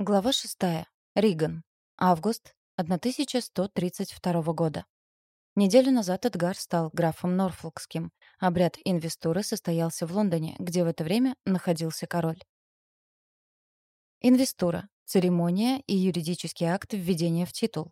Глава 6. Риган. Август 1132 года. Неделю назад Эдгар стал графом Норфолкским. Обряд инвестуры состоялся в Лондоне, где в это время находился король. Инвестура. Церемония и юридический акт введения в титул.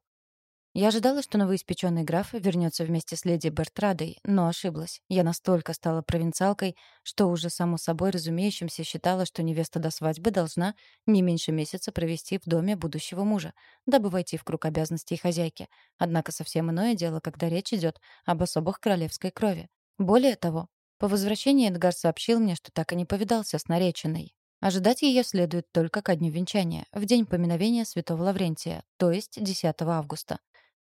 Я ожидала, что новоиспеченный граф вернется вместе с леди Бертрадой, но ошиблась. Я настолько стала провинциалкой, что уже само собой разумеющимся считала, что невеста до свадьбы должна не меньше месяца провести в доме будущего мужа, дабы войти в круг обязанностей хозяйки. Однако совсем иное дело, когда речь идет об особых королевской крови. Более того, по возвращении Эдгар сообщил мне, что так и не повидался с нареченной. Ожидать ее следует только ко дню венчания, в день поминовения святого Лаврентия, то есть 10 августа.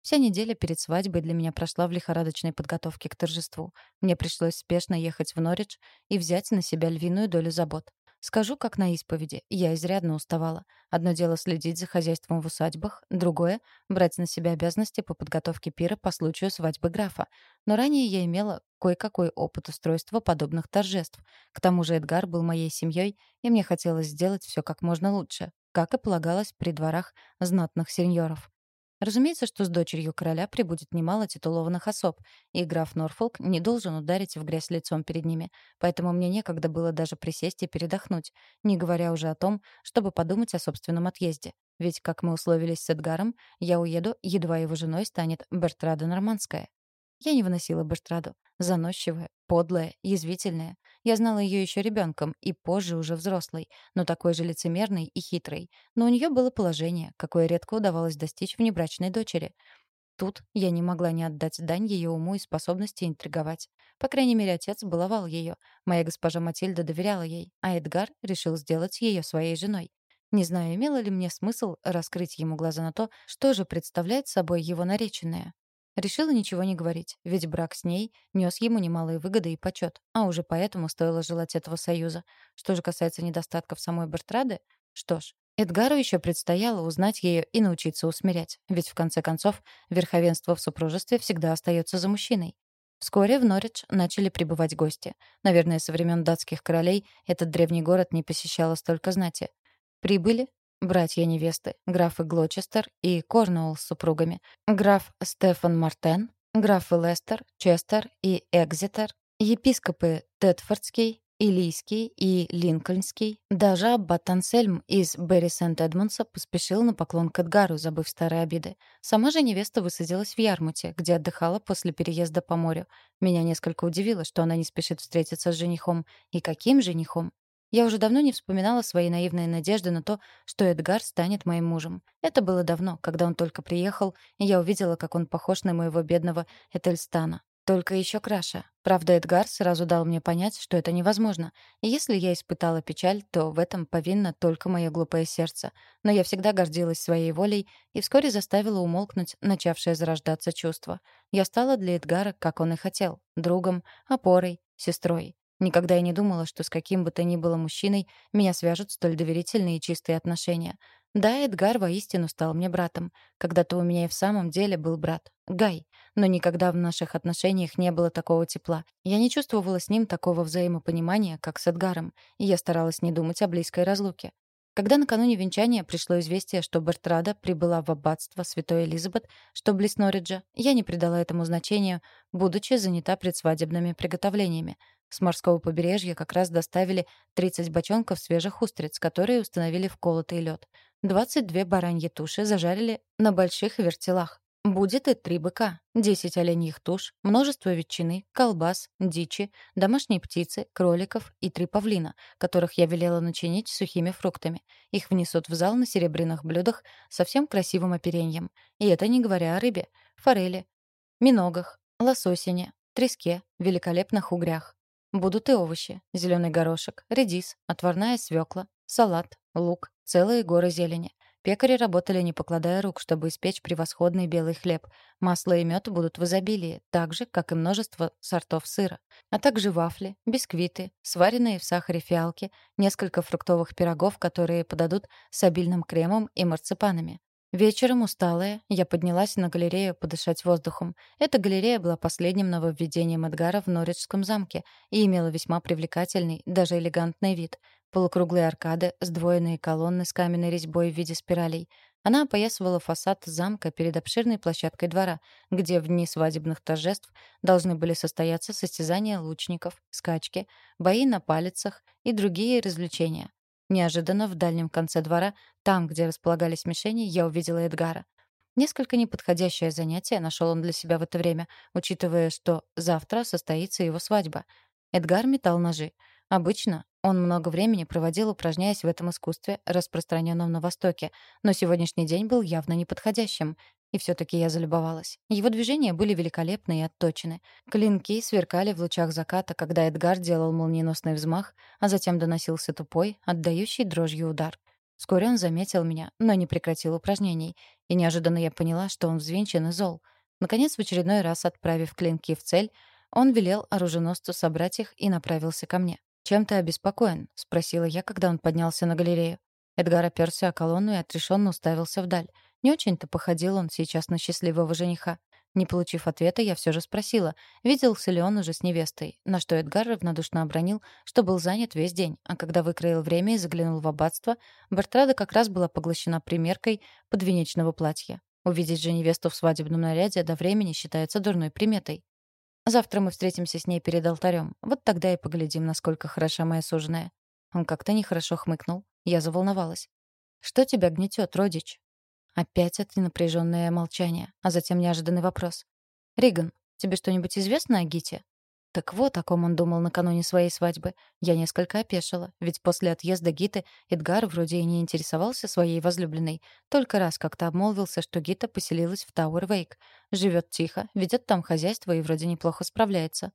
Вся неделя перед свадьбой для меня прошла в лихорадочной подготовке к торжеству. Мне пришлось спешно ехать в Норридж и взять на себя львиную долю забот. Скажу, как на исповеди, я изрядно уставала. Одно дело следить за хозяйством в усадьбах, другое — брать на себя обязанности по подготовке пира по случаю свадьбы графа. Но ранее я имела кое-какой опыт устройства подобных торжеств. К тому же Эдгар был моей семьей, и мне хотелось сделать все как можно лучше, как и полагалось при дворах знатных сеньоров. Разумеется, что с дочерью короля прибудет немало титулованных особ, и граф Норфолк не должен ударить в грязь лицом перед ними, поэтому мне некогда было даже присесть и передохнуть, не говоря уже о том, чтобы подумать о собственном отъезде. Ведь, как мы условились с Эдгаром, я уеду, едва его женой станет Бертрада Нормандская. Я не выносила Бертраду. Заносчивая, подлая, язвительная. Я знала ее еще ребенком и позже уже взрослой, но такой же лицемерной и хитрой. Но у нее было положение, какое редко удавалось достичь внебрачной дочери. Тут я не могла не отдать дань ее уму и способности интриговать. По крайней мере, отец баловал ее. Моя госпожа Матильда доверяла ей, а Эдгар решил сделать ее своей женой. Не знаю, имело ли мне смысл раскрыть ему глаза на то, что же представляет собой его нареченная. Решила ничего не говорить, ведь брак с ней нес ему немалые выгоды и почет, а уже поэтому стоило желать этого союза. Что же касается недостатков самой Бертрады, что ж, Эдгару еще предстояло узнать ее и научиться усмирять, ведь в конце концов верховенство в супружестве всегда остается за мужчиной. Вскоре в Норридж начали прибывать гости. Наверное, со времен датских королей этот древний город не посещало столько знати. Прибыли братья невесты, графы Глочестер и Корнуолл с супругами, граф Стефан Мартен, графы Лестер, Честер и Экзетер, епископы Тетфордский, Илийский и Линкольнский. Даже аббат Ансельм из Берри Сент-Эдмундса поспешил на поклон к Эдгару, забыв старые обиды. Сама же невеста высадилась в Ярмуте, где отдыхала после переезда по морю. Меня несколько удивило, что она не спешит встретиться с женихом. И каким женихом? Я уже давно не вспоминала свои наивные надежды на то, что Эдгар станет моим мужем. Это было давно, когда он только приехал, и я увидела, как он похож на моего бедного Этельстана. Только еще краше. Правда, Эдгар сразу дал мне понять, что это невозможно. И если я испытала печаль, то в этом повинно только мое глупое сердце. Но я всегда гордилась своей волей и вскоре заставила умолкнуть начавшее зарождаться чувство. Я стала для Эдгара, как он и хотел, другом, опорой, сестрой. Никогда я не думала, что с каким бы то ни было мужчиной меня свяжут столь доверительные и чистые отношения. Да, Эдгар воистину стал мне братом. Когда-то у меня и в самом деле был брат. Гай. Но никогда в наших отношениях не было такого тепла. Я не чувствовала с ним такого взаимопонимания, как с Эдгаром, и я старалась не думать о близкой разлуке. Когда накануне венчания пришло известие, что Бертрада прибыла в аббатство Святой Элизабет, что близ Норриджа, я не придала этому значению, будучи занята предсвадебными приготовлениями. С морского побережья как раз доставили 30 бочонков свежих устриц, которые установили в колотый лед. 22 бараньи туши зажарили на больших вертелах. Будет и три быка, 10 оленьих туш, множество ветчины, колбас, дичи, домашней птицы, кроликов и три павлина, которых я велела начинить сухими фруктами. Их внесут в зал на серебряных блюдах со всем красивым опереньем. И это не говоря о рыбе, форели, миногах, лососине, треске, великолепных угрях. Будут и овощи, зеленый горошек, редис, отварная свекла, салат, лук, целые горы зелени. Пекари работали не покладая рук, чтобы испечь превосходный белый хлеб. Масло и мед будут в изобилии, так же, как и множество сортов сыра, а также вафли, бисквиты, сваренные в сахаре фиалки, несколько фруктовых пирогов, которые подадут с обильным кремом и марципанами. Вечером, усталая, я поднялась на галерею подышать воздухом. Эта галерея была последним нововведением Эдгара в Норриджском замке и имела весьма привлекательный, даже элегантный вид. Полукруглые аркады, сдвоенные колонны с каменной резьбой в виде спиралей. Она опоясывала фасад замка перед обширной площадкой двора, где в дни свадебных торжеств должны были состояться состязания лучников, скачки, бои на палицах и другие развлечения. Неожиданно в дальнем конце двора, там, где располагались мишени, я увидела Эдгара. Несколько неподходящее занятие нашел он для себя в это время, учитывая, что завтра состоится его свадьба. Эдгар метал ножи. Обычно он много времени проводил, упражняясь в этом искусстве, распространенном на Востоке, но сегодняшний день был явно неподходящим. И все-таки я залюбовалась. Его движения были великолепны и отточены. Клинки сверкали в лучах заката, когда Эдгар делал молниеносный взмах, а затем доносился тупой, отдающий дрожью удар. Вскоре он заметил меня, но не прекратил упражнений. И неожиданно я поняла, что он взвинчен и зол. Наконец, в очередной раз отправив клинки в цель, он велел оруженосцу собрать их и направился ко мне. «Чем ты обеспокоен?» — спросила я, когда он поднялся на галерею. Эдгар оперся о колонну и отрешенно уставился вдаль. Не очень-то походил он сейчас на счастливого жениха. Не получив ответа, я все же спросила, виделся ли он уже с невестой, на что Эдгар равнодушно обронил, что был занят весь день, а когда выкроил время и заглянул в аббатство, Бертрада как раз была поглощена примеркой подвенечного платья. Увидеть же невесту в свадебном наряде до времени считается дурной приметой. Завтра мы встретимся с ней перед алтарем. Вот тогда и поглядим, насколько хороша моя суженая». Он как-то нехорошо хмыкнул. Я заволновалась. «Что тебя гнетет, родич?» Опять это напряженное молчание, а затем неожиданный вопрос. «Риган, тебе что-нибудь известно о Гите?» Так вот, о ком он думал накануне своей свадьбы. Я несколько опешила, ведь после отъезда Гиты Эдгар вроде и не интересовался своей возлюбленной. Только раз как-то обмолвился, что Гита поселилась в Тауэр-Вейк. Живет тихо, ведет там хозяйство и вроде неплохо справляется.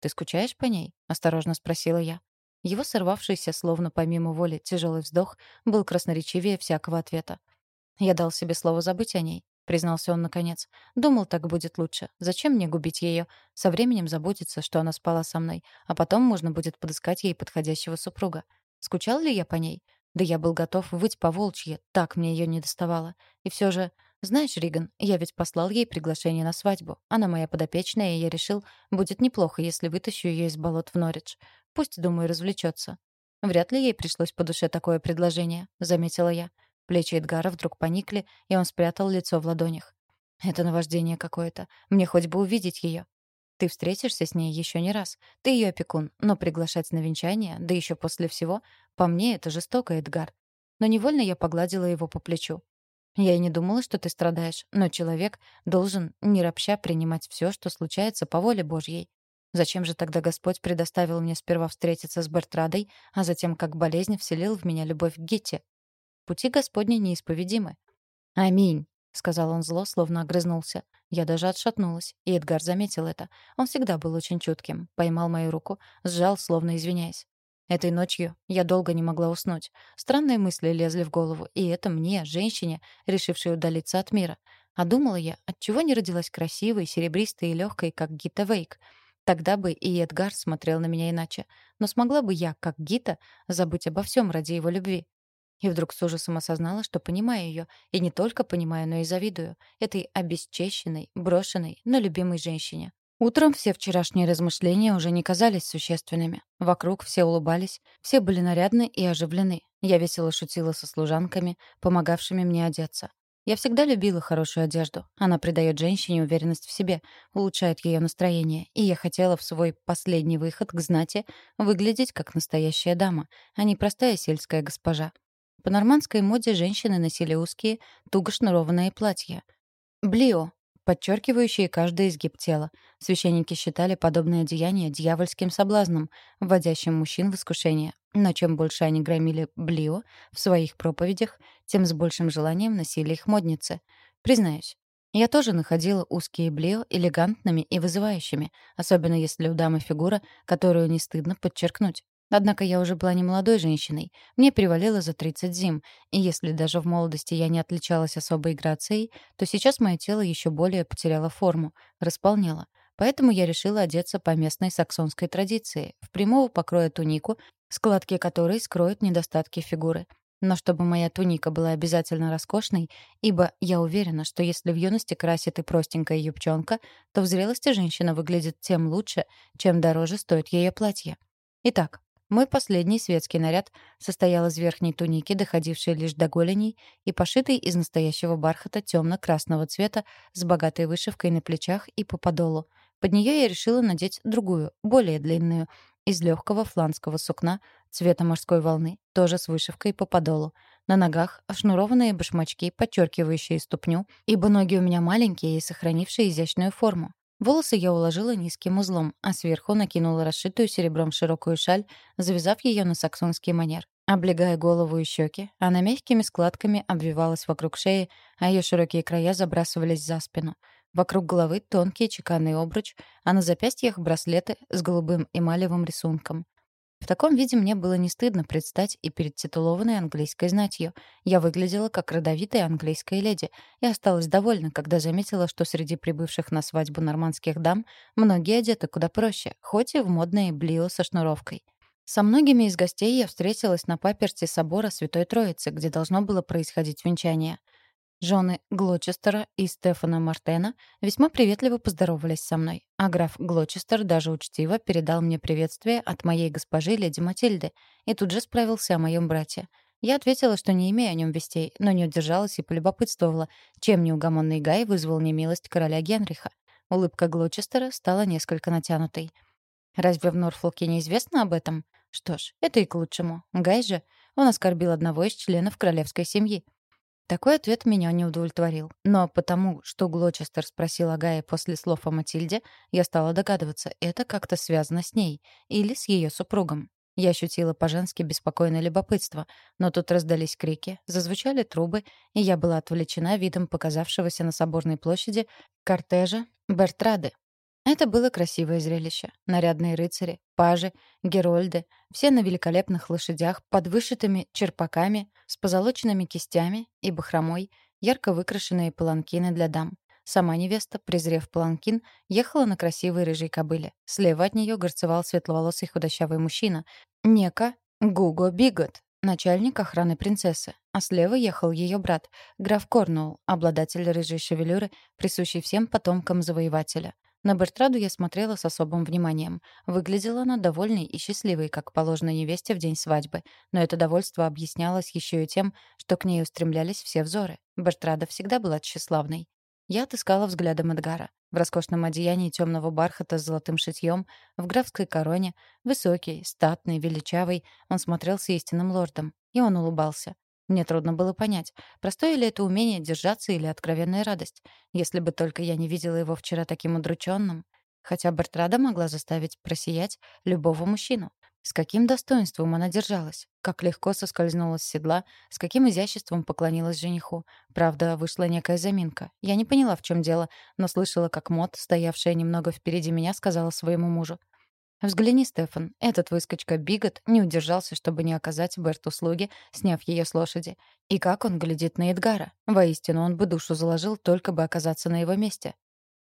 «Ты скучаешь по ней?» — осторожно спросила я. Его сорвавшийся, словно помимо воли, тяжелый вздох был красноречивее всякого ответа. Я дал себе слово забыть о ней. — признался он наконец. «Думал, так будет лучше. Зачем мне губить ее? Со временем забудется, что она спала со мной, а потом можно будет подыскать ей подходящего супруга. Скучал ли я по ней? Да я был готов выть по волчье, так мне ее не доставало. И все же... Знаешь, Риган, я ведь послал ей приглашение на свадьбу. Она моя подопечная, и я решил, будет неплохо, если вытащу ее из болот в Норридж. Пусть, думаю, развлечется. Вряд ли ей пришлось по душе такое предложение, заметила я. Плечи Эдгара вдруг поникли, и он спрятал лицо в ладонях. «Это наваждение какое-то. Мне хоть бы увидеть ее. Ты встретишься с ней еще не раз. Ты ее опекун, но приглашать на венчание, да еще после всего, по мне это жестоко, Эдгар. Но невольно я погладила его по плечу. Я и не думала, что ты страдаешь, но человек должен, не ропща, принимать все, что случается по воле Божьей. Зачем же тогда Господь предоставил мне сперва встретиться с Бертрадой, а затем, как болезнь, вселил в меня любовь к Гитте? Пути Господни неисповедимы. «Аминь», — сказал он зло, словно огрызнулся. Я даже отшатнулась, и Эдгар заметил это. Он всегда был очень чутким. Поймал мою руку, сжал, словно извиняясь. Этой ночью я долго не могла уснуть. Странные мысли лезли в голову, и это мне, женщине, решившей удалиться от мира. А думала я, отчего не родилась красивой, серебристой и легкой, как Гита Вейк. Тогда бы и Эдгар смотрел на меня иначе. Но смогла бы я, как Гита, забыть обо всем ради его любви? И вдруг с ужасом осознала, что понимаю ее, и не только понимаю, но и завидую этой обесчещенной, брошенной, но любимой женщине. Утром все вчерашние размышления уже не казались существенными. Вокруг все улыбались, все были нарядны и оживлены. Я весело шутила со служанками, помогавшими мне одеться. Я всегда любила хорошую одежду. Она придает женщине уверенность в себе, улучшает ее настроение. И я хотела в свой последний выход к знати выглядеть как настоящая дама, а не простая сельская госпожа. По нормандской моде женщины носили узкие, туго шнурованные платья. Блио, подчеркивающие каждый изгиб тела. Священники считали подобное деяние дьявольским соблазном, вводящим мужчин в искушение. Но чем больше они громили блио в своих проповедях, тем с большим желанием носили их модницы. Признаюсь, я тоже находила узкие блио элегантными и вызывающими, особенно если у дамы фигура, которую не стыдно подчеркнуть. Однако я уже была не молодой женщиной. Мне перевалило за 30 зим, и если даже в молодости я не отличалась особой грацией, то сейчас мое тело еще более потеряло форму, располнело. Поэтому я решила одеться по местной саксонской традиции, в прямого покроя тунику, складки которой скроют недостатки фигуры. Но чтобы моя туника была обязательно роскошной, ибо я уверена, что если в юности красит и простенькая юбчонка, то в зрелости женщина выглядит тем лучше, чем дороже стоит ее платье. Итак, Мой последний светский наряд состоял из верхней туники, доходившей лишь до голеней, и пошитой из настоящего бархата темно-красного цвета с богатой вышивкой на плечах и по подолу. Под нее я решила надеть другую, более длинную, из легкого фланского сукна цвета морской волны, тоже с вышивкой по подолу. На ногах ошнурованные башмачки, подчеркивающие ступню, ибо ноги у меня маленькие и сохранившие изящную форму. Волосы я уложила низким узлом, а сверху накинула расшитую серебром широкую шаль, завязав ее на саксонский манер. Облегая голову и щеки, она мягкими складками обвивалась вокруг шеи, а ее широкие края забрасывались за спину. Вокруг головы тонкий чеканный обруч, а на запястьях браслеты с голубым эмалевым рисунком. В таком виде мне было не стыдно предстать и перед титулованной английской знатью. Я выглядела как родовитая английская леди и осталась довольна, когда заметила, что среди прибывших на свадьбу нормандских дам многие одеты куда проще, хоть и в модные блио со шнуровкой. Со многими из гостей я встретилась на паперти собора Святой Троицы, где должно было происходить венчание — Жены Глочестера и Стефана Мартена весьма приветливо поздоровались со мной, а граф Глочестер даже учтиво передал мне приветствие от моей госпожи леди Матильды и тут же справился о моем брате. Я ответила, что не имею о нем вестей, но не удержалась и полюбопытствовала, чем неугомонный Гай вызвал немилость короля Генриха. Улыбка Глочестера стала несколько натянутой. «Разве в Норфолке неизвестно об этом?» Что ж, это и к лучшему. Гай же, он оскорбил одного из членов королевской семьи. Такой ответ меня не удовлетворил. Но потому, что Глочестер спросил о Гае после слов о Матильде, я стала догадываться, это как-то связано с ней или с ее супругом. Я ощутила по-женски беспокойное любопытство, но тут раздались крики, зазвучали трубы, и я была отвлечена видом показавшегося на Соборной площади кортежа Бертрады. Это было красивое зрелище. Нарядные рыцари, пажи, герольды, все на великолепных лошадях под вышитыми черпаками, с позолоченными кистями и бахромой, ярко выкрашенные паланкины для дам. Сама невеста, презрев паланкин, ехала на красивой рыжей кобыле. Слева от нее горцевал светловолосый худощавый мужчина. Нека Гуго Бигот, начальник охраны принцессы. А слева ехал ее брат, граф Корнуолл, обладатель рыжей шевелюры, присущий всем потомкам завоевателя. На Бертраду я смотрела с особым вниманием. Выглядела она довольной и счастливой, как положено невесте в день свадьбы. Но это довольство объяснялось еще и тем, что к ней устремлялись все взоры. Бертрада всегда была тщеславной. Я отыскала взглядом Эдгара. В роскошном одеянии темного бархата с золотым шитьем, в графской короне, высокий, статный, величавый, он смотрелся истинным лордом. И он улыбался. Мне трудно было понять, простое ли это умение держаться или откровенная радость. Если бы только я не видела его вчера таким удрученным. Хотя Бертрада могла заставить просиять любого мужчину. С каким достоинством она держалась, как легко соскользнула с седла, с каким изяществом поклонилась жениху. Правда, вышла некая заминка. Я не поняла, в чем дело, но слышала, как Мот, стоявшая немного впереди меня, сказала своему мужу. «Взгляни, Стефан, этот выскочка Бигот не удержался, чтобы не оказать Берт услуги, сняв ее с лошади. И как он глядит на Эдгара? Воистину, он бы душу заложил, только бы оказаться на его месте».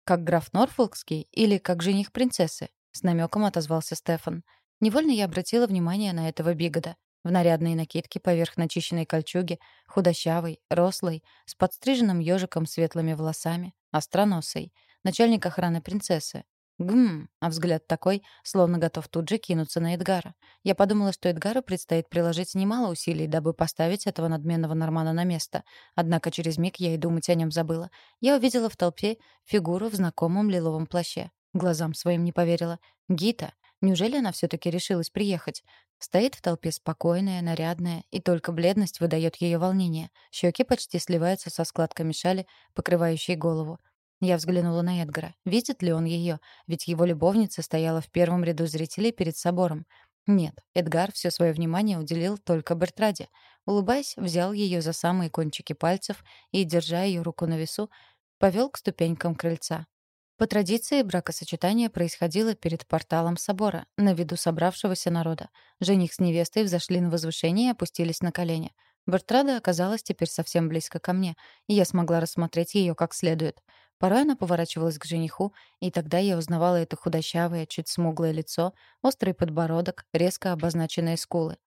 «Как граф Норфолкский или как жених принцессы?» — с намеком отозвался Стефан. Невольно я обратила внимание на этого Бигода. В нарядной накидке поверх начищенной кольчуги, худощавый, рослый, с подстриженным ежиком светлыми волосами, остроносый, начальник охраны принцессы, Гм, а взгляд такой, словно готов тут же кинуться на Эдгара. Я подумала, что Эдгару предстоит приложить немало усилий, дабы поставить этого надменного нормана на место. Однако через миг я и думать о нем забыла. Я увидела в толпе фигуру в знакомом лиловом плаще. Глазам своим не поверила. Гита. Неужели она все таки решилась приехать? Стоит в толпе спокойная, нарядная, и только бледность выдает ее волнение. Щеки почти сливаются со складками шали, покрывающей голову. Я взглянула на Эдгара. Видит ли он ее? Ведь его любовница стояла в первом ряду зрителей перед собором. Нет, Эдгар все свое внимание уделил только Бертраде. Улыбаясь, взял ее за самые кончики пальцев и, держа ее руку на весу, повел к ступенькам крыльца. По традиции бракосочетание происходило перед порталом собора, на виду собравшегося народа. Жених с невестой взошли на возвышение и опустились на колени. Бертрада оказалась теперь совсем близко ко мне, и я смогла рассмотреть ее как следует. Порой она поворачивалась к жениху, и тогда я узнавала это худощавое, чуть смуглое лицо, острый подбородок, резко обозначенные скулы.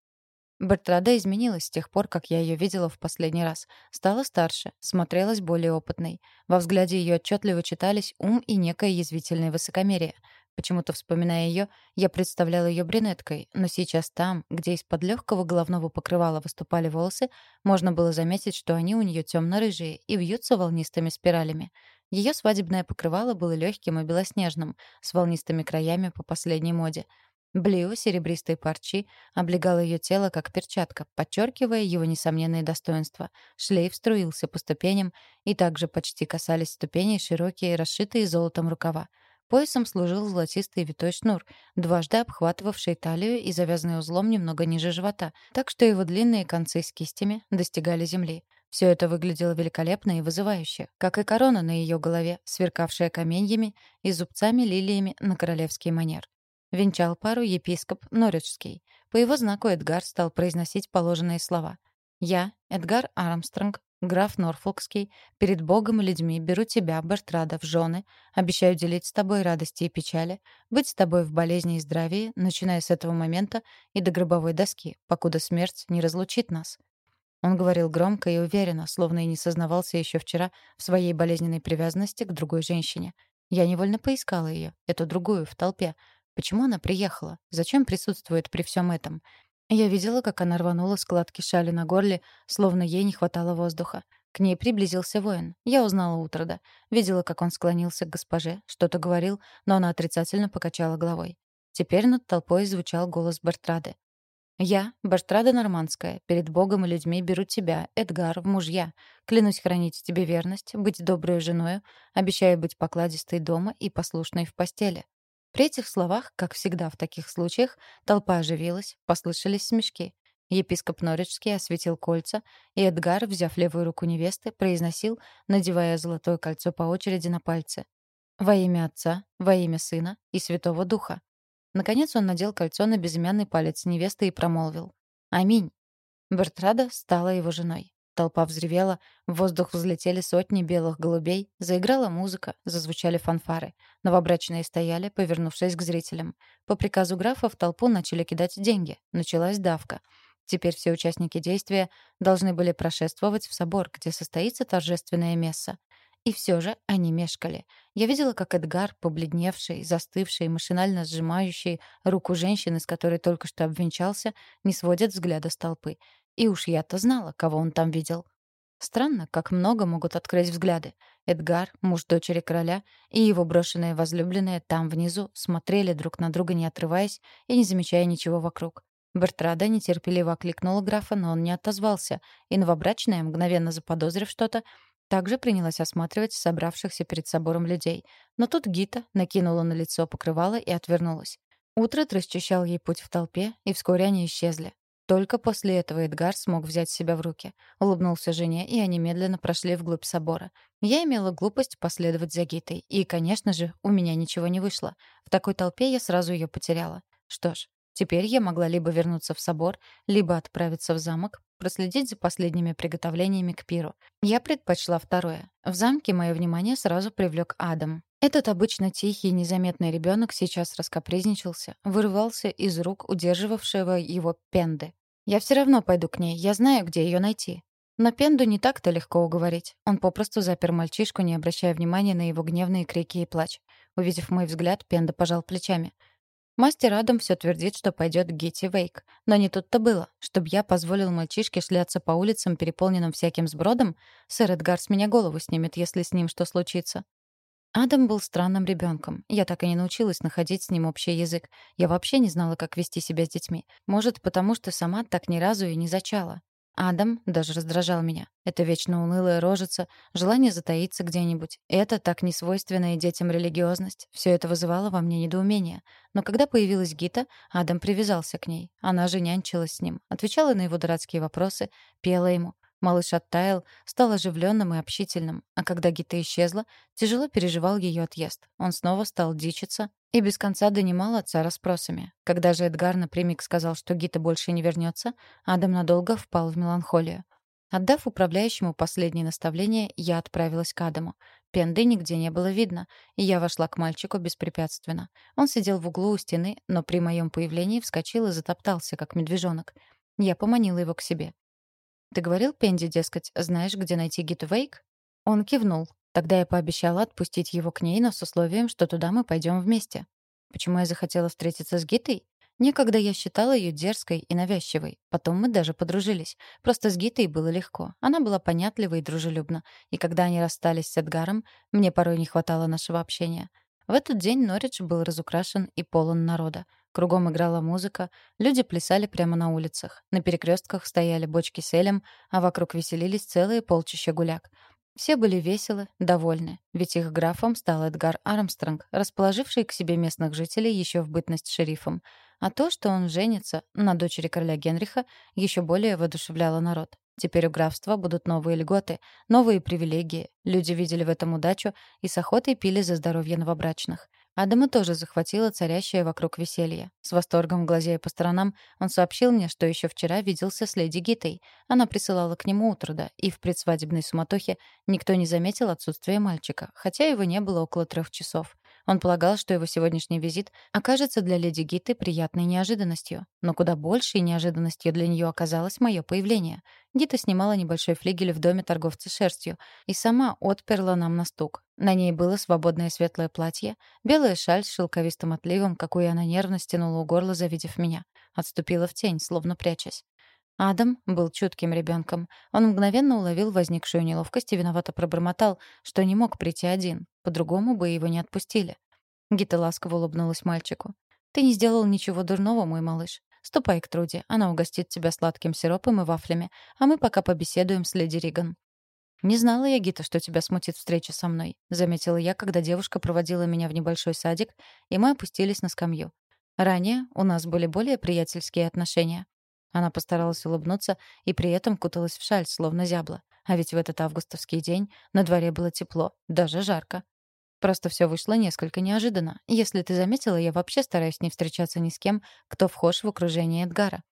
Бертрада изменилась с тех пор, как я ее видела в последний раз. Стала старше, смотрелась более опытной. Во взгляде ее отчетливо читались ум и некое язвительное высокомерие. Почему-то, вспоминая ее, я представляла ее брюнеткой, но сейчас там, где из-под легкого головного покрывала выступали волосы, можно было заметить, что они у нее темно-рыжие и вьются волнистыми спиралями. Ее свадебное покрывало было легким и белоснежным, с волнистыми краями по последней моде. Блио серебристой парчи облегало ее тело, как перчатка, подчеркивая его несомненные достоинства. Шлейф струился по ступеням, и также почти касались ступеней широкие, расшитые золотом рукава. Поясом служил золотистый витой шнур, дважды обхватывавший талию и завязанный узлом немного ниже живота, так что его длинные концы с кистями достигали земли. Все это выглядело великолепно и вызывающе, как и корона на ее голове, сверкавшая каменьями и зубцами-лилиями на королевский манер. Венчал пару епископ Норриджский. По его знаку Эдгар стал произносить положенные слова. «Я, Эдгар Армстронг, граф Норфолкский, перед Богом и людьми беру тебя, Бертрада, в жены, обещаю делить с тобой радости и печали, быть с тобой в болезни и здравии, начиная с этого момента и до гробовой доски, покуда смерть не разлучит нас». Он говорил громко и уверенно, словно и не сознавался еще вчера в своей болезненной привязанности к другой женщине. Я невольно поискала ее, эту другую, в толпе, Почему она приехала? Зачем присутствует при всем этом? Я видела, как она рванула складки шали на горле, словно ей не хватало воздуха. К ней приблизился воин. Я узнала Утрода. Видела, как он склонился к госпоже, что-то говорил, но она отрицательно покачала головой. Теперь над толпой звучал голос Бертрады. «Я, Бертрада Нормандская, перед Богом и людьми беру тебя, Эдгар, в мужья. Клянусь хранить тебе верность, быть доброй женою, обещаю быть покладистой дома и послушной в постели. При этих словах, как всегда в таких случаях, толпа оживилась, послышались смешки. Епископ Норриджский осветил кольца, и Эдгар, взяв левую руку невесты, произносил, надевая золотое кольцо по очереди на пальцы. «Во имя Отца, во имя Сына и Святого Духа». Наконец он надел кольцо на безымянный палец невесты и промолвил. «Аминь». Бертрада стала его женой. Толпа взревела, в воздух взлетели сотни белых голубей, заиграла музыка, зазвучали фанфары. Новобрачные стояли, повернувшись к зрителям. По приказу графа в толпу начали кидать деньги. Началась давка. Теперь все участники действия должны были прошествовать в собор, где состоится торжественное месса. И все же они мешкали. Я видела, как Эдгар, побледневший, застывший, машинально сжимающий руку женщины, с которой только что обвенчался, не сводит взгляда с толпы. И уж я-то знала, кого он там видел. Странно, как много могут открыть взгляды. Эдгар, муж дочери короля, и его брошенная возлюбленная там внизу смотрели друг на друга, не отрываясь и не замечая ничего вокруг. Бертрада нетерпеливо окликнула графа, но он не отозвался, и новобрачная, мгновенно заподозрив что-то, также принялась осматривать собравшихся перед собором людей. Но тут Гита накинула на лицо покрывало и отвернулась. Утро расчищал ей путь в толпе, и вскоре они исчезли. Только после этого Эдгар смог взять себя в руки. Улыбнулся жене, и они медленно прошли вглубь собора. Я имела глупость последовать за Гитой. И, конечно же, у меня ничего не вышло. В такой толпе я сразу ее потеряла. Что ж, теперь я могла либо вернуться в собор, либо отправиться в замок, проследить за последними приготовлениями к пиру. Я предпочла второе. В замке мое внимание сразу привлек Адам. Этот обычно тихий, незаметный ребенок сейчас раскопризничался, вырывался из рук удерживавшего его пенды. Я все равно пойду к ней, я знаю, где ее найти. Но Пенду не так-то легко уговорить. Он попросту запер мальчишку, не обращая внимания на его гневные крики и плач. Увидев мой взгляд, Пенда пожал плечами. Мастер Адам все твердит, что пойдет к Гетти Вейк. Но не тут-то было. Чтоб я позволил мальчишке шляться по улицам, переполненным всяким сбродом, сэр Эдгар с меня голову снимет, если с ним что случится. Адам был странным ребенком. Я так и не научилась находить с ним общий язык. Я вообще не знала, как вести себя с детьми. Может, потому что сама так ни разу и не зачала. Адам даже раздражал меня. Это вечно унылая рожица, желание затаиться где-нибудь. Это так несвойственная детям религиозность. Все это вызывало во мне недоумение. Но когда появилась Гита, Адам привязался к ней. Она же нянчилась с ним, отвечала на его дурацкие вопросы, пела ему. Малыш оттаял, стал оживленным и общительным, а когда Гита исчезла, тяжело переживал ее отъезд. Он снова стал дичиться и без конца донимал отца расспросами. Когда же Эдгар напрямик сказал, что Гита больше не вернется, Адам надолго впал в меланхолию. Отдав управляющему последнее наставление, я отправилась к Адаму. Пенды нигде не было видно, и я вошла к мальчику беспрепятственно. Он сидел в углу у стены, но при моем появлении вскочил и затоптался, как медвежонок. Я поманила его к себе. Ты говорил Пенди, дескать, знаешь, где найти Гиту Вейк? Он кивнул. Тогда я пообещала отпустить его к ней, но с условием, что туда мы пойдем вместе. Почему я захотела встретиться с Гитой? Некогда я считала ее дерзкой и навязчивой. Потом мы даже подружились. Просто с Гитой было легко. Она была понятлива и дружелюбна. И когда они расстались с Эдгаром, мне порой не хватало нашего общения. В этот день Норридж был разукрашен и полон народа. Кругом играла музыка, люди плясали прямо на улицах. На перекрестках стояли бочки с элем, а вокруг веселились целые полчища гуляк. Все были веселы, довольны, ведь их графом стал Эдгар Армстронг, расположивший к себе местных жителей еще в бытность шерифом. А то, что он женится на дочери короля Генриха, еще более воодушевляло народ. Теперь у графства будут новые льготы, новые привилегии. Люди видели в этом удачу и с охотой пили за здоровье новобрачных. Адама тоже захватило царящее вокруг веселье. С восторгом глазея по сторонам, он сообщил мне, что еще вчера виделся с леди Гитой. Она присылала к нему у труда, и в предсвадебной суматохе никто не заметил отсутствия мальчика, хотя его не было около трех часов. Он полагал, что его сегодняшний визит окажется для леди Гиты приятной неожиданностью. Но куда большей неожиданностью для нее оказалось мое появление. Гита снимала небольшой флигель в доме торговца шерстью и сама отперла нам на стук. На ней было свободное светлое платье, белая шаль с шелковистым отливом, какую она нервно стянула у горла, завидев меня. Отступила в тень, словно прячась. Адам был чутким ребенком. Он мгновенно уловил возникшую неловкость и виновато пробормотал, что не мог прийти один. По-другому бы его не отпустили. Гита ласково улыбнулась мальчику. «Ты не сделал ничего дурного, мой малыш. Ступай к Труде, она угостит тебя сладким сиропом и вафлями, а мы пока побеседуем с леди Риган». «Не знала я, Гита, что тебя смутит встреча со мной», — заметила я, когда девушка проводила меня в небольшой садик, и мы опустились на скамью. Ранее у нас были более приятельские отношения. Она постаралась улыбнуться и при этом куталась в шаль, словно зябла. А ведь в этот августовский день на дворе было тепло, даже жарко. Просто все вышло несколько неожиданно. Если ты заметила, я вообще стараюсь не встречаться ни с кем, кто вхож в окружение Эдгара.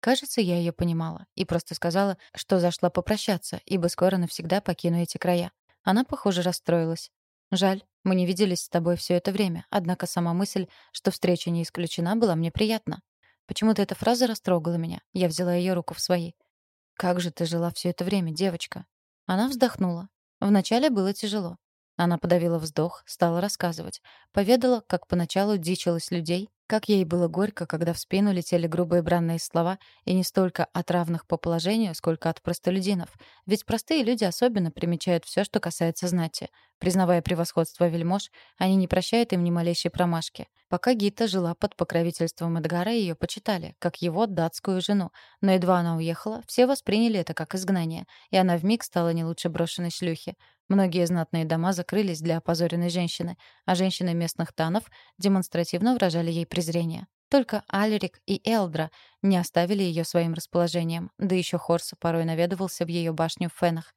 Кажется, я ее понимала и просто сказала, что зашла попрощаться, ибо скоро навсегда покину эти края. Она, похоже, расстроилась. Жаль, мы не виделись с тобой все это время, однако сама мысль, что встреча не исключена, была мне приятна. Почему-то эта фраза растрогала меня. Я взяла ее руку в свои. «Как же ты жила все это время, девочка?» Она вздохнула. Вначале было тяжело. Она подавила вздох, стала рассказывать. Поведала, как поначалу дичилась людей, как ей было горько, когда в спину летели грубые бранные слова, и не столько от равных по положению, сколько от простолюдинов. Ведь простые люди особенно примечают все, что касается знати. Признавая превосходство вельмож, они не прощают им ни малейшей промашки. Пока Гита жила под покровительством Эдгара, ее почитали, как его датскую жену. Но едва она уехала, все восприняли это как изгнание, и она вмиг стала не лучше брошенной шлюхи. Многие знатные дома закрылись для опозоренной женщины, а женщины местных танов демонстративно выражали ей презрение. Только Алерик и Элдра не оставили ее своим расположением, да еще Хорса порой наведывался в ее башню в Фенах.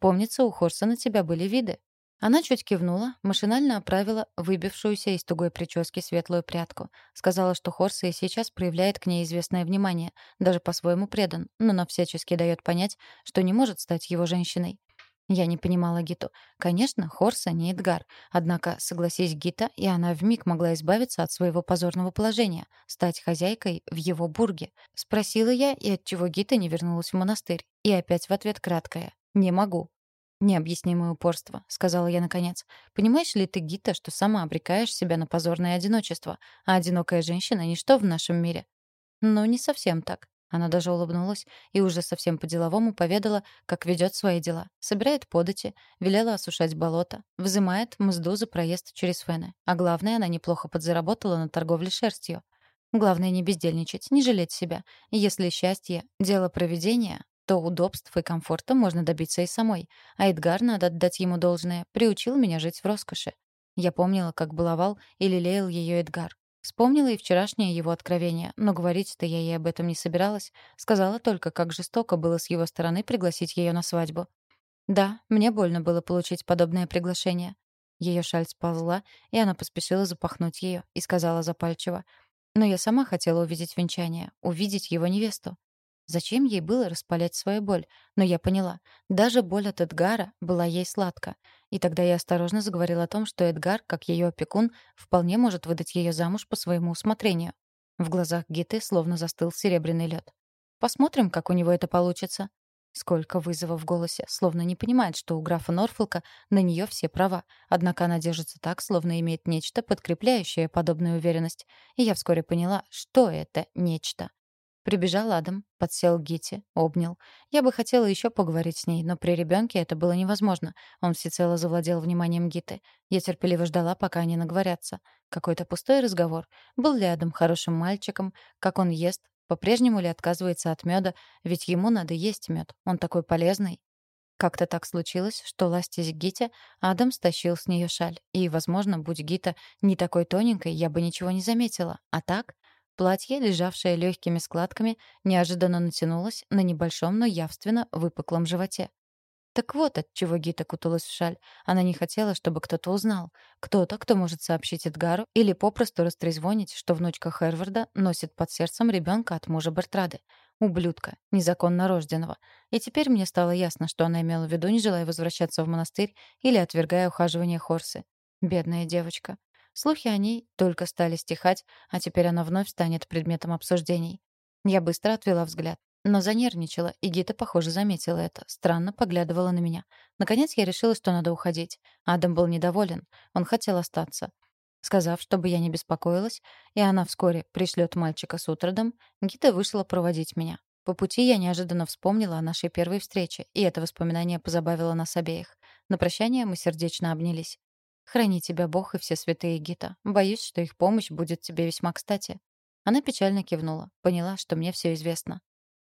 «Помнится, у Хорса на тебя были виды». Она чуть кивнула, машинально оправила выбившуюся из тугой прически светлую прядку. Сказала, что Хорса и сейчас проявляет к ней известное внимание, даже по-своему предан, но на всячески дает понять, что не может стать его женщиной. Я не понимала Гиту. Конечно, Хорса не Эдгар. Однако, согласись Гита, и она вмиг могла избавиться от своего позорного положения, стать хозяйкой в его бурге. Спросила я, и отчего Гита не вернулась в монастырь. И опять в ответ краткое. «Не могу». «Необъяснимое упорство», — сказала я наконец. «Понимаешь ли ты, Гита, что сама обрекаешь себя на позорное одиночество, а одинокая женщина — ничто в нашем мире?» «Ну, не совсем так. Она даже улыбнулась и уже совсем по-деловому поведала, как ведет свои дела. Собирает подати, велела осушать болото, взимает мзду за проезд через фены. А главное, она неплохо подзаработала на торговле шерстью. Главное не бездельничать, не жалеть себя. Если счастье — дело проведения, то удобств и комфорта можно добиться и самой. А Эдгар, надо отдать ему должное, приучил меня жить в роскоши. Я помнила, как баловал и лелеял ее Эдгар. Вспомнила и вчерашнее его откровение, но говорить-то я ей об этом не собиралась. Сказала только, как жестоко было с его стороны пригласить ее на свадьбу. Да, мне больно было получить подобное приглашение. Ее шаль сползла, и она поспешила запахнуть ее и сказала запальчиво. Но я сама хотела увидеть венчание, увидеть его невесту. Зачем ей было распалять свою боль? Но я поняла. Даже боль от Эдгара была ей сладка. И тогда я осторожно заговорила о том, что Эдгар, как ее опекун, вполне может выдать ее замуж по своему усмотрению. В глазах Гиты словно застыл серебряный лед. «Посмотрим, как у него это получится». Сколько вызова в голосе, словно не понимает, что у графа Норфолка на нее все права. Однако она держится так, словно имеет нечто, подкрепляющее подобную уверенность. И я вскоре поняла, что это нечто. Прибежал Адам, подсел к Гите, обнял. Я бы хотела еще поговорить с ней, но при ребенке это было невозможно. Он всецело завладел вниманием Гиты. Я терпеливо ждала, пока они наговорятся. Какой-то пустой разговор. Был ли Адам хорошим мальчиком? Как он ест? По-прежнему ли отказывается от меда? Ведь ему надо есть мед. Он такой полезный. Как-то так случилось, что ластясь к Гите, Адам стащил с нее шаль. И, возможно, будь Гита не такой тоненькой, я бы ничего не заметила. А так Платье, лежавшее легкими складками, неожиданно натянулось на небольшом, но явственно выпуклом животе. Так вот от чего Гита куталась в шаль. Она не хотела, чтобы кто-то узнал. Кто-то, кто может сообщить Эдгару или попросту растрезвонить, что внучка Херварда носит под сердцем ребенка от мужа Бертрады. Ублюдка, незаконно рожденного. И теперь мне стало ясно, что она имела в виду, не желая возвращаться в монастырь или отвергая ухаживание Хорсы. Бедная девочка. Слухи о ней только стали стихать, а теперь она вновь станет предметом обсуждений. Я быстро отвела взгляд. Но занервничала, и Гита, похоже, заметила это. Странно поглядывала на меня. Наконец я решила, что надо уходить. Адам был недоволен. Он хотел остаться. Сказав, чтобы я не беспокоилась, и она вскоре пришлет мальчика с Утродом, Гита вышла проводить меня. По пути я неожиданно вспомнила о нашей первой встрече, и это воспоминание позабавило нас обеих. На прощание мы сердечно обнялись. Храни тебя Бог и все святые Гита. Боюсь, что их помощь будет тебе весьма кстати». Она печально кивнула, поняла, что мне все известно.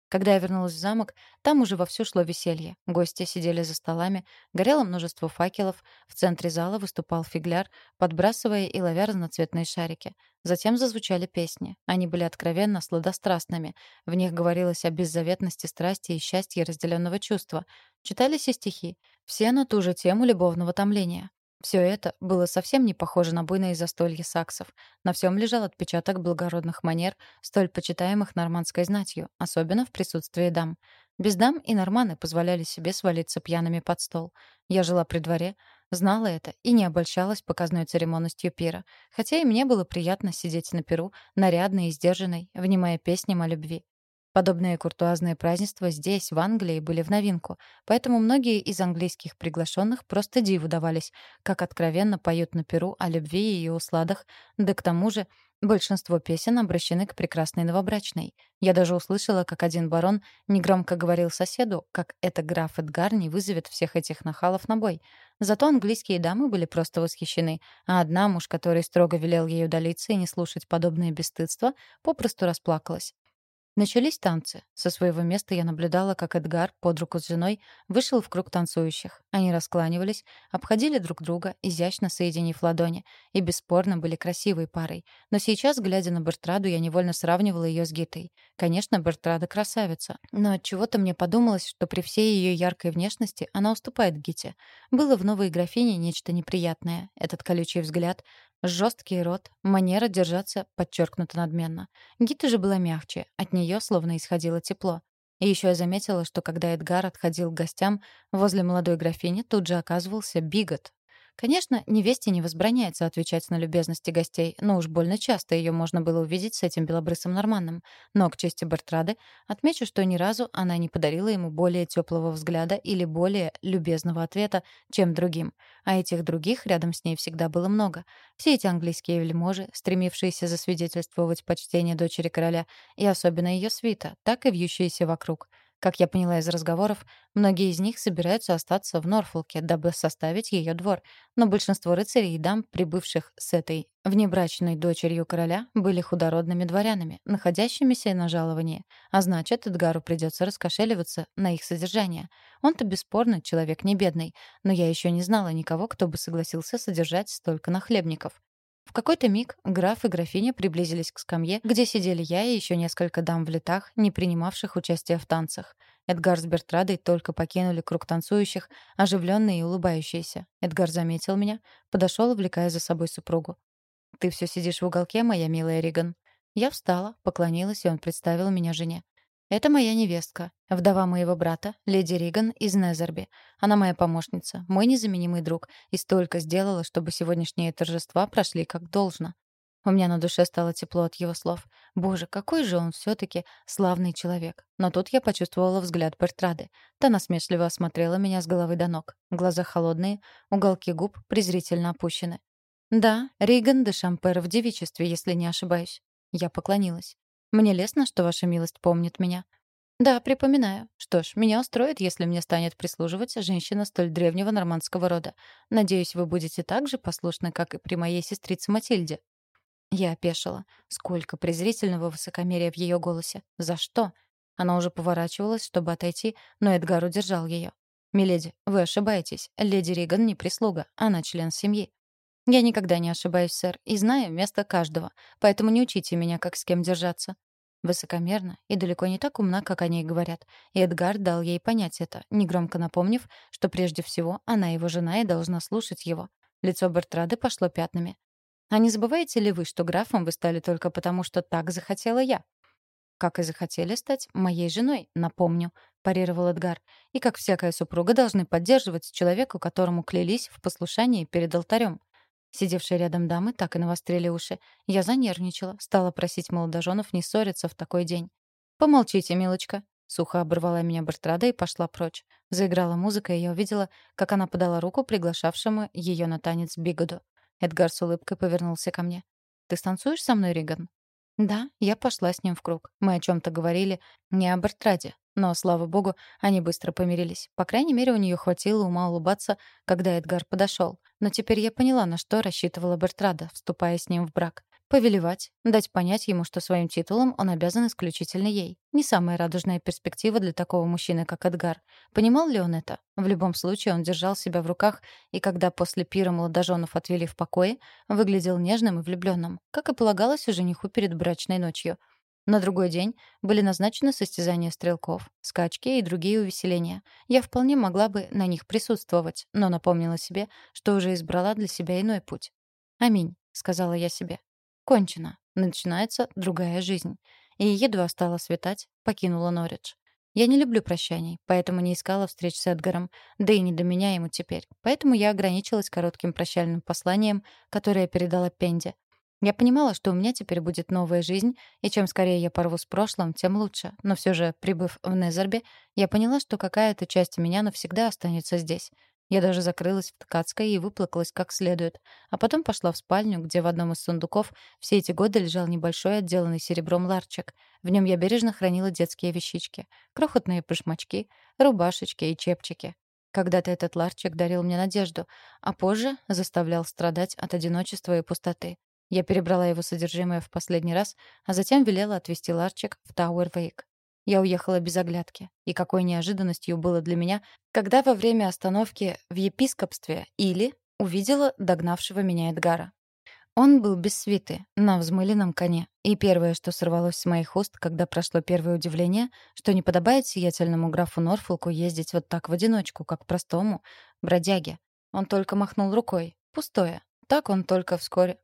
Когда я вернулась в замок, там уже вовсю шло веселье. Гости сидели за столами, горело множество факелов, в центре зала выступал фигляр, подбрасывая и ловя разноцветные шарики. Затем зазвучали песни. Они были откровенно сладострастными. В них говорилось о беззаветности страсти и счастье разделенного чувства. Читались и стихи. Все на ту же тему любовного томления. Все это было совсем не похоже на буйное застолье саксов. На всем лежал отпечаток благородных манер, столь почитаемых нормандской знатью, особенно в присутствии дам. Без дам и норманы позволяли себе свалиться пьяными под стол. Я жила при дворе, знала это и не обольщалась показной церемонностью пира, хотя и мне было приятно сидеть на пиру, нарядной и сдержанной, внимая песням о любви. Подобные куртуазные празднества здесь, в Англии, были в новинку, поэтому многие из английских приглашенных просто диву давались, как откровенно поют на перу о любви и ее усладах, да к тому же большинство песен обращены к прекрасной новобрачной. Я даже услышала, как один барон негромко говорил соседу, как это граф Эдгар не вызовет всех этих нахалов на бой. Зато английские дамы были просто восхищены, а одна муж, который строго велел ей удалиться и не слушать подобные бесстыдства, попросту расплакалась. Начались танцы. Со своего места я наблюдала, как Эдгар под руку с женой вышел в круг танцующих. Они раскланивались, обходили друг друга, изящно соединив ладони, и бесспорно были красивой парой. Но сейчас, глядя на Бертраду, я невольно сравнивала ее с Гитой. Конечно, Бертрада красавица, но от чего то мне подумалось, что при всей ее яркой внешности она уступает Гите. Было в новой графине нечто неприятное. Этот колючий взгляд, Жесткий рот, манера держаться подчеркнуто надменно. Гита же была мягче, от нее словно исходило тепло. И еще я заметила, что когда Эдгар отходил к гостям, возле молодой графини тут же оказывался Бигот, Конечно, невесте не возбраняется отвечать на любезности гостей, но уж больно часто ее можно было увидеть с этим белобрысым норманном. Но к чести Бертрады отмечу, что ни разу она не подарила ему более теплого взгляда или более любезного ответа, чем другим. А этих других рядом с ней всегда было много. Все эти английские вельможи, стремившиеся засвидетельствовать почтение дочери короля, и особенно ее свита, так и вьющиеся вокруг — как я поняла из разговоров, многие из них собираются остаться в Норфолке, дабы составить ее двор, но большинство рыцарей и дам, прибывших с этой внебрачной дочерью короля, были худородными дворянами, находящимися на жаловании, а значит, Эдгару придется раскошеливаться на их содержание. Он-то бесспорно человек не бедный, но я еще не знала никого, кто бы согласился содержать столько нахлебников. В какой-то миг граф и графиня приблизились к скамье, где сидели я и еще несколько дам в летах, не принимавших участия в танцах. Эдгар с Бертрадой только покинули круг танцующих, оживленные и улыбающиеся. Эдгар заметил меня, подошел, увлекая за собой супругу. «Ты все сидишь в уголке, моя милая Риган». Я встала, поклонилась, и он представил меня жене. Это моя невестка, вдова моего брата, леди Риган из Незерби. Она моя помощница, мой незаменимый друг, и столько сделала, чтобы сегодняшние торжества прошли как должно. У меня на душе стало тепло от его слов. Боже, какой же он все-таки славный человек. Но тут я почувствовала взгляд Бертрады. Та насмешливо осмотрела меня с головы до ног. Глаза холодные, уголки губ презрительно опущены. «Да, Риган де Шампер в девичестве, если не ошибаюсь». Я поклонилась. «Мне лестно, что ваша милость помнит меня». «Да, припоминаю. Что ж, меня устроит, если мне станет прислуживать женщина столь древнего нормандского рода. Надеюсь, вы будете так же послушны, как и при моей сестрице Матильде». Я опешила. Сколько презрительного высокомерия в ее голосе. За что? Она уже поворачивалась, чтобы отойти, но Эдгар удержал ее. «Миледи, вы ошибаетесь. Леди Риган не прислуга, она член семьи». «Я никогда не ошибаюсь, сэр, и знаю место каждого, поэтому не учите меня, как с кем держаться». Высокомерно и далеко не так умна, как о ней говорят. И Эдгар дал ей понять это, негромко напомнив, что прежде всего она его жена и должна слушать его. Лицо Бертрады пошло пятнами. А не забываете ли вы, что графом вы стали только потому, что так захотела я? Как и захотели стать моей женой, напомню, парировал Эдгар. И как всякая супруга должны поддерживать человека, которому клялись в послушании перед алтарем. Сидевшие рядом дамы так и навострили уши. Я занервничала, стала просить молодоженов не ссориться в такой день. «Помолчите, милочка», — сухо оборвала меня Бертрада и пошла прочь. Заиграла музыка, и я увидела, как она подала руку приглашавшему ее на танец Бигоду. Эдгар с улыбкой повернулся ко мне. «Ты станцуешь со мной, Риган?» Да, я пошла с ним в круг. Мы о чем то говорили не о Бертраде, но, слава богу, они быстро помирились. По крайней мере, у нее хватило ума улыбаться, когда Эдгар подошел. Но теперь я поняла, на что рассчитывала Бертрада, вступая с ним в брак. Повелевать, дать понять ему, что своим титулом он обязан исключительно ей. Не самая радужная перспектива для такого мужчины, как Эдгар. Понимал ли он это? В любом случае он держал себя в руках, и когда после пира молодоженов отвели в покое, выглядел нежным и влюбленным, как и полагалось жениху перед брачной ночью. На другой день были назначены состязания стрелков, скачки и другие увеселения. Я вполне могла бы на них присутствовать, но напомнила себе, что уже избрала для себя иной путь. «Аминь», — сказала я себе. Кончено. Начинается другая жизнь. И едва стало светать, покинула Норридж. Я не люблю прощаний, поэтому не искала встреч с Эдгаром, да и не до меня ему теперь. Поэтому я ограничилась коротким прощальным посланием, которое передала Пенде. Я понимала, что у меня теперь будет новая жизнь, и чем скорее я порву с прошлым, тем лучше. Но все же, прибыв в Незербе, я поняла, что какая-то часть меня навсегда останется здесь. Я даже закрылась в ткацкой и выплакалась как следует. А потом пошла в спальню, где в одном из сундуков все эти годы лежал небольшой отделанный серебром ларчик. В нем я бережно хранила детские вещички. Крохотные башмачки, рубашечки и чепчики. Когда-то этот ларчик дарил мне надежду, а позже заставлял страдать от одиночества и пустоты. Я перебрала его содержимое в последний раз, а затем велела отвезти ларчик в Тауэр-Вейк. Я уехала без оглядки. И какой неожиданностью было для меня, когда во время остановки в епископстве или увидела догнавшего меня Эдгара. Он был без свиты, на взмыленном коне. И первое, что сорвалось с моих уст, когда прошло первое удивление, что не подобает сиятельному графу Норфолку ездить вот так в одиночку, как простому бродяге. Он только махнул рукой. Пустое. Так он только вскоре...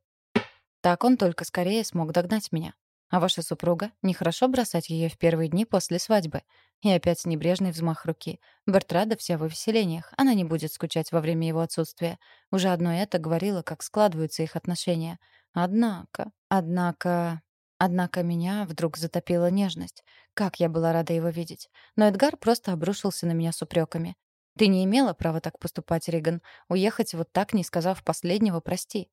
Так он только скорее смог догнать меня. А ваша супруга? Нехорошо бросать ее в первые дни после свадьбы. И опять небрежный взмах руки. Бертрада вся в увеселениях. Она не будет скучать во время его отсутствия. Уже одно это говорило, как складываются их отношения. Однако... Однако... Однако меня вдруг затопила нежность. Как я была рада его видеть. Но Эдгар просто обрушился на меня с упреками. «Ты не имела права так поступать, Риган. Уехать вот так, не сказав последнего «прости».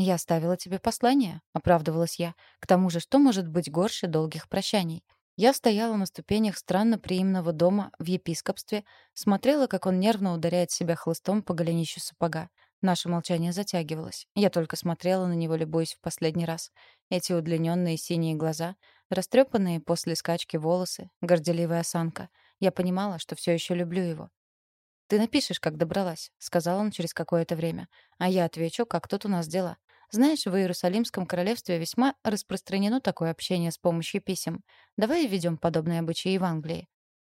«Я оставила тебе послание», — оправдывалась я. «К тому же, что может быть горше долгих прощаний?» Я стояла на ступенях странно приимного дома в епископстве, смотрела, как он нервно ударяет себя хлыстом по голенищу сапога. Наше молчание затягивалось. Я только смотрела на него, любуясь в последний раз. Эти удлиненные синие глаза, растрепанные после скачки волосы, горделивая осанка. Я понимала, что все еще люблю его. «Ты напишешь, как добралась», — сказал он через какое-то время. «А я отвечу, как тут у нас дела. Знаешь, в Иерусалимском королевстве весьма распространено такое общение с помощью писем. Давай введем подобные обычаи в Англии.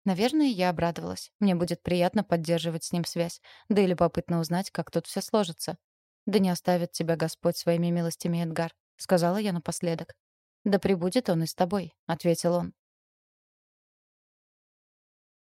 Наверное, я обрадовалась. Мне будет приятно поддерживать с ним связь, да и любопытно узнать, как тут все сложится. «Да не оставит тебя Господь своими милостями, Эдгар», — сказала я напоследок. «Да прибудет он и с тобой», — ответил он.